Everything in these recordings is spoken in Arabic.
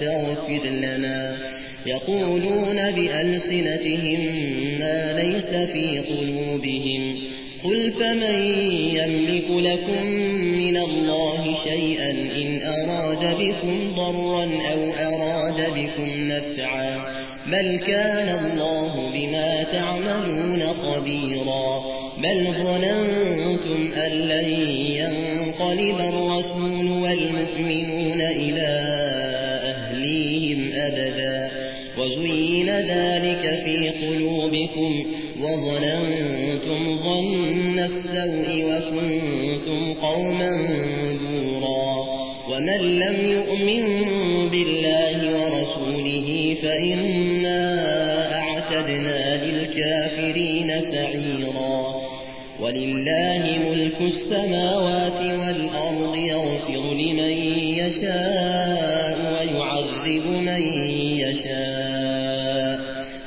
فاستغفر لنا. يقولون بألسنتهم ما ليس في قلوبهم. قل فمن يملك لكم من الله شيئا إن أراد بكم ضرا أو أراد بكم نفعا. بل كان الله بما تعملون قديرا. بل ظننتم أن لن ينقلب الرسول والمؤمنون وزين ذلك في قلوبكم وظننتم ظن السوء وكنتم قوما دورا ومن لم يؤمن بالله ورسوله فإنا أعتدنا للكافرين سعيرا ولله ملك السماوات والأرض يغفر لمن يشاء ويعذب من يشاء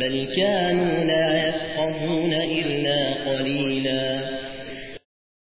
بل كانوا لا يفقهون إلا قليلا